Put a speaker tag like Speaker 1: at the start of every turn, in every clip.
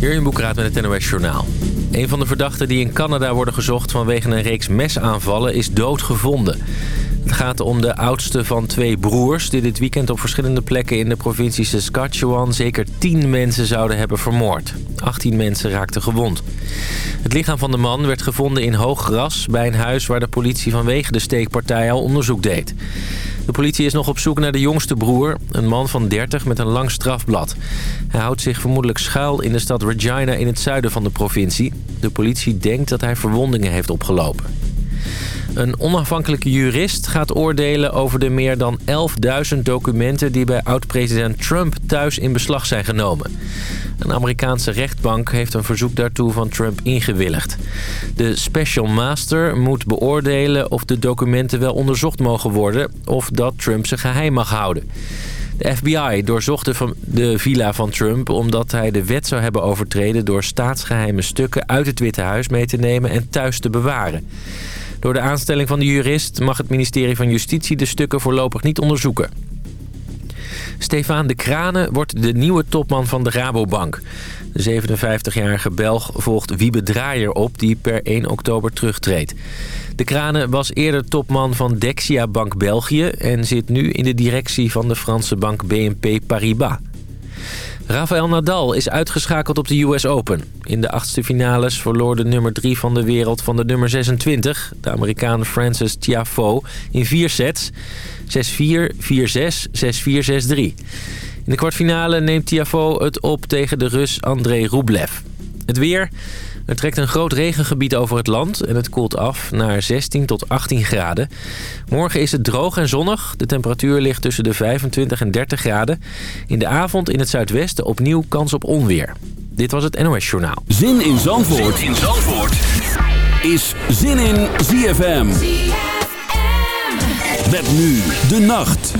Speaker 1: Hier in Boekraad met het NOS Journaal. Een van de verdachten die in Canada worden gezocht vanwege een reeks mesaanvallen is doodgevonden. Het gaat om de oudste van twee broers die dit weekend op verschillende plekken in de provincie Saskatchewan zeker 10 mensen zouden hebben vermoord. 18 mensen raakten gewond. Het lichaam van de man werd gevonden in hoog gras bij een huis waar de politie vanwege de steekpartij al onderzoek deed. De politie is nog op zoek naar de jongste broer, een man van 30 met een lang strafblad. Hij houdt zich vermoedelijk schuil in de stad Regina in het zuiden van de provincie. De politie denkt dat hij verwondingen heeft opgelopen. Een onafhankelijke jurist gaat oordelen over de meer dan 11.000 documenten... die bij oud-president Trump thuis in beslag zijn genomen. Een Amerikaanse rechtbank heeft een verzoek daartoe van Trump ingewilligd. De special master moet beoordelen of de documenten wel onderzocht mogen worden... of dat Trump ze geheim mag houden. De FBI doorzocht de villa van Trump omdat hij de wet zou hebben overtreden... door staatsgeheime stukken uit het Witte Huis mee te nemen en thuis te bewaren. Door de aanstelling van de jurist mag het ministerie van Justitie de stukken voorlopig niet onderzoeken. Stefan de Kranen wordt de nieuwe topman van de Rabobank. De 57-jarige Belg volgt Wiebe Draaier op die per 1 oktober terugtreedt. De Kranen was eerder topman van Dexia Bank België... en zit nu in de directie van de Franse bank BNP Paribas. Rafael Nadal is uitgeschakeld op de US Open. In de achtste finales verloor de nummer 3 van de wereld van de nummer 26... de Amerikaan Francis Tiafoe in vier sets. 6-4, 4-6, 6-4, 6-3. In de kwartfinale neemt Tiafoe het op tegen de Rus Andrei Rublev. Het weer... Er trekt een groot regengebied over het land en het koelt af naar 16 tot 18 graden. Morgen is het droog en zonnig. De temperatuur ligt tussen de 25 en 30 graden. In de avond in het zuidwesten opnieuw kans op onweer. Dit was het NOS Journaal.
Speaker 2: Zin in Zandvoort, zin in Zandvoort. is Zin in ZFM. ZFM. Met nu de nacht.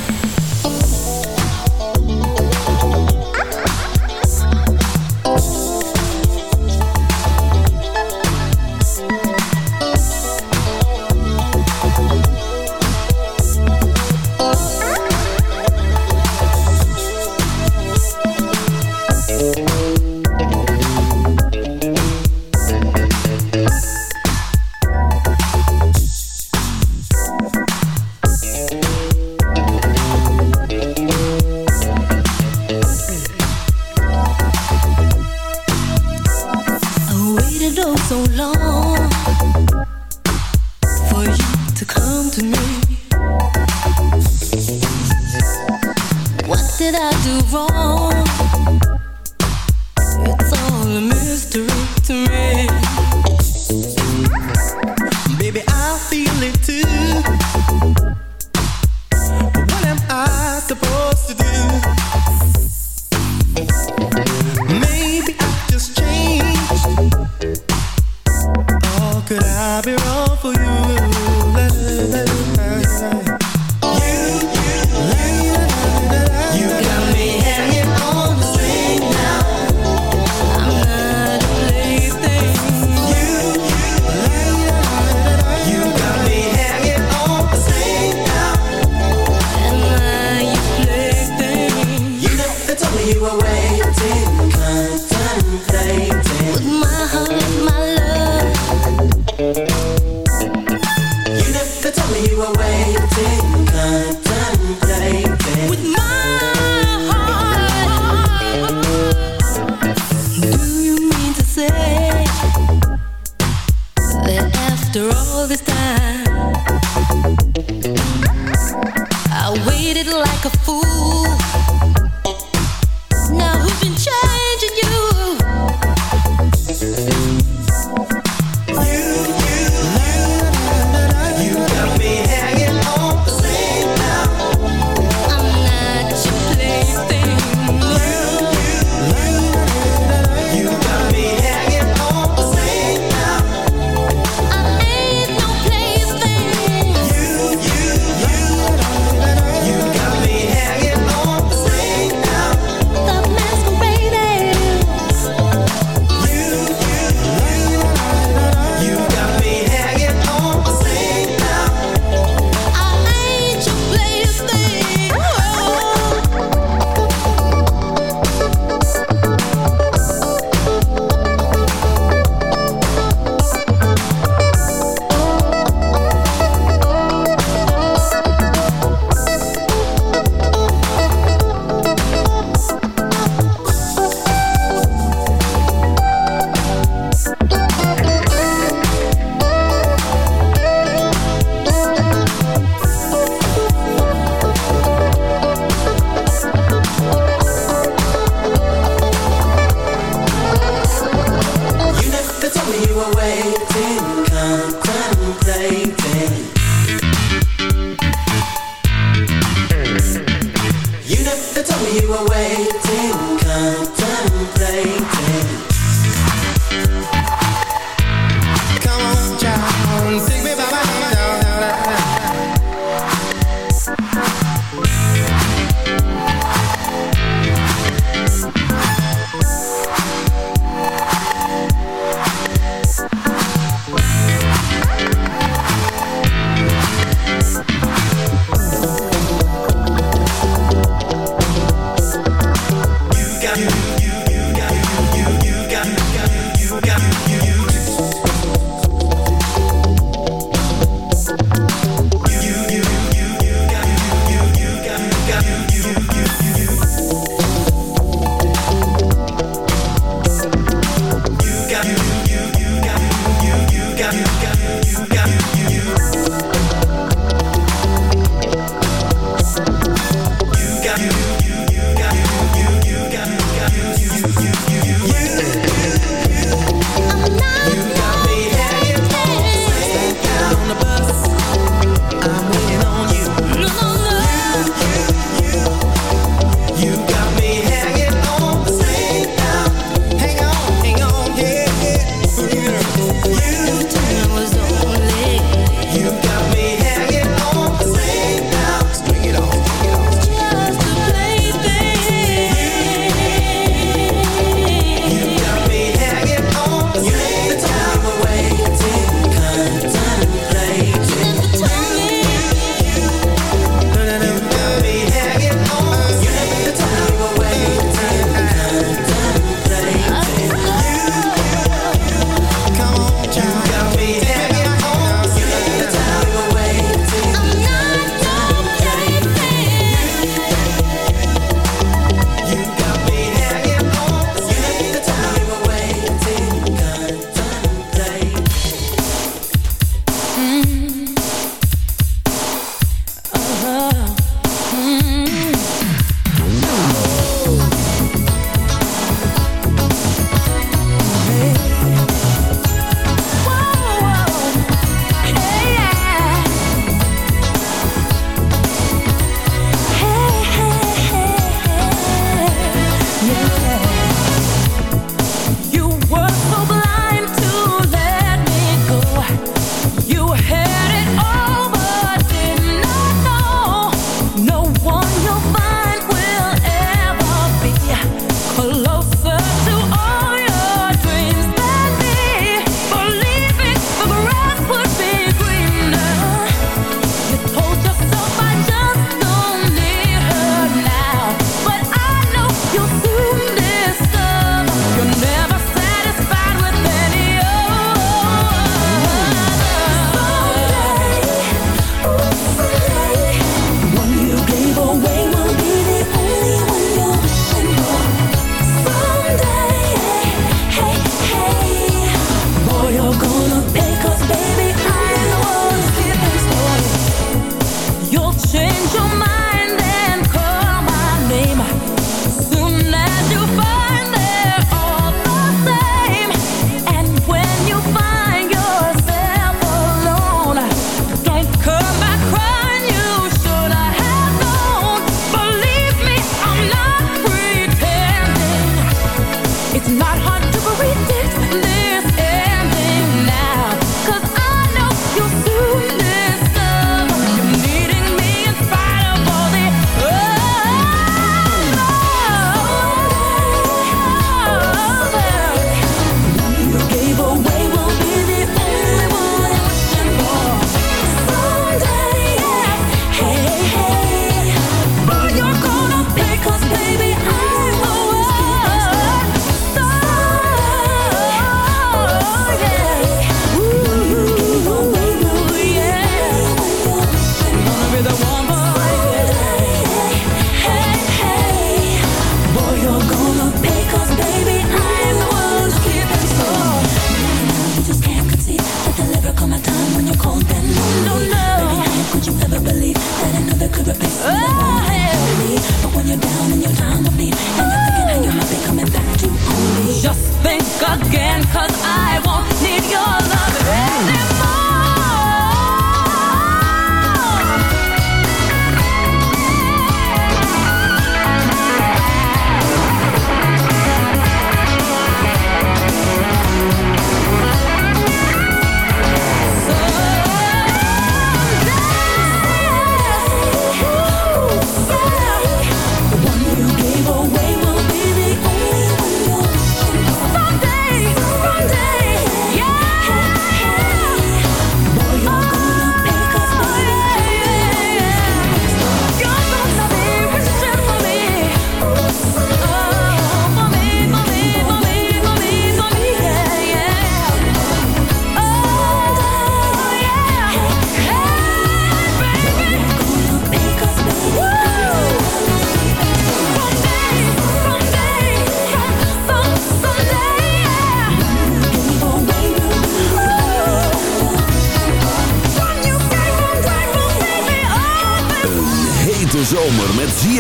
Speaker 2: away.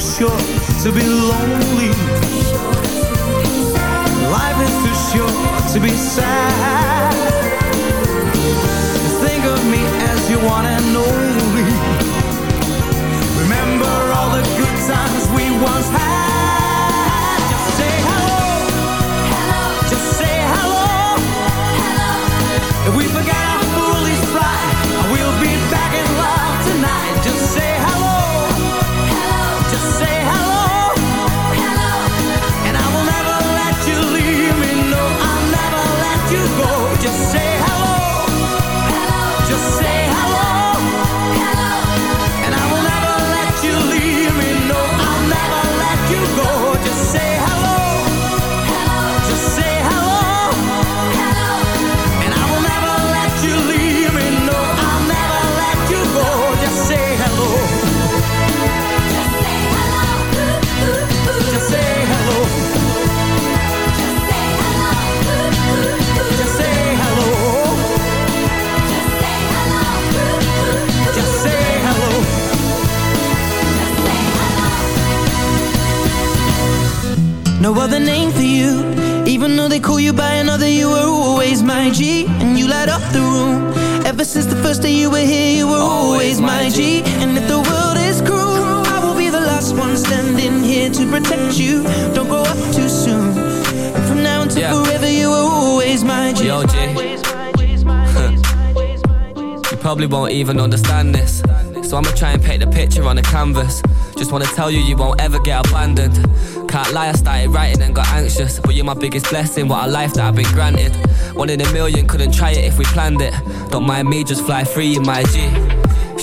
Speaker 3: short to be lonely.
Speaker 4: No other name for you. Even though they call you by another You were always my G. And you light up the room. Ever since the first day you were here You were always, always my G. G. And if the world is cruel I will be the last one standing here To protect you. Don't grow up too soon. And From now until yeah. forever You were always my G.
Speaker 5: Yo, G. You probably won't even understand this. So I'ma try and paint the picture on a canvas. Just wanna tell you you won't ever get abandoned can't lie, I started writing and got anxious. But you're my biggest blessing, what a life that I've been granted. One in a million, couldn't try it if we planned it. Don't mind me, just fly free in my G.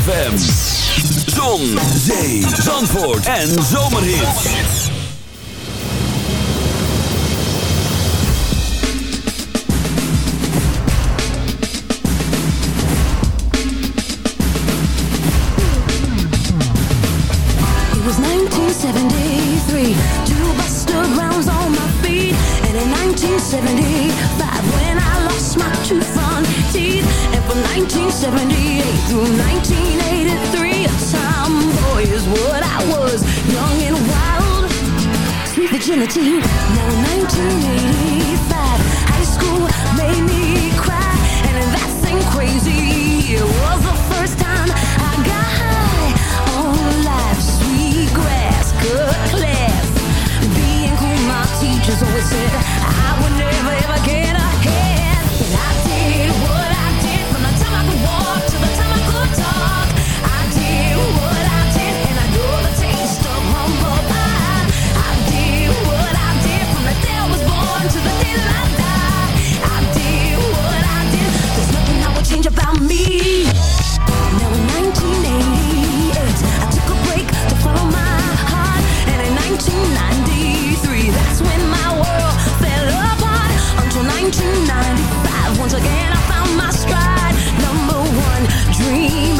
Speaker 2: ZFM. Zon, zee, zandvoort en.
Speaker 6: It was 1973, two Buster Browns on my feet. And in 1975, when I lost my two front 1978 through 1983, a tomboy is what I was. Young and wild, sweet virginity. Now 1985, high school made me cry. And that thing crazy, it was the first time I got high on life. Sweet grass, good class. Being cool, my teachers always said I would never ever get ahead. Once again I found my stride. Number one dreamer,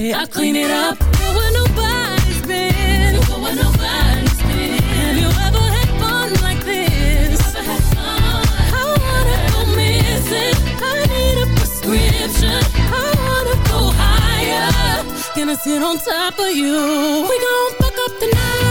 Speaker 7: way I clean it up. Go where nobody's been. Go where nobody's been. Have you ever had fun like this? Had fun I wanna go missing. I need a prescription. I wanna go higher. Can I sit on top of you. We gon' fuck up the night.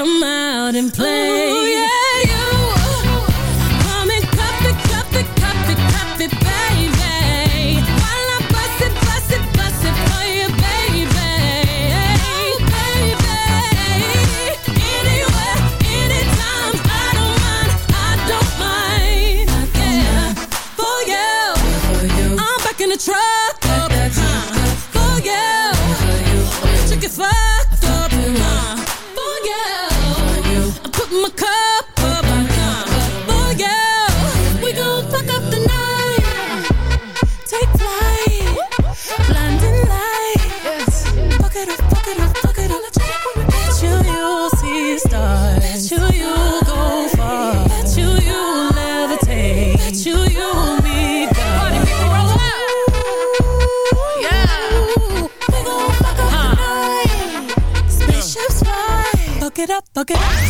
Speaker 7: come out and play.
Speaker 8: Okay.